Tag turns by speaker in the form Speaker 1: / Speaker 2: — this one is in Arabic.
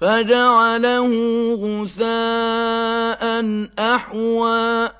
Speaker 1: فَجَعَلَهُ غُثَاءً أَحْوَىٰ.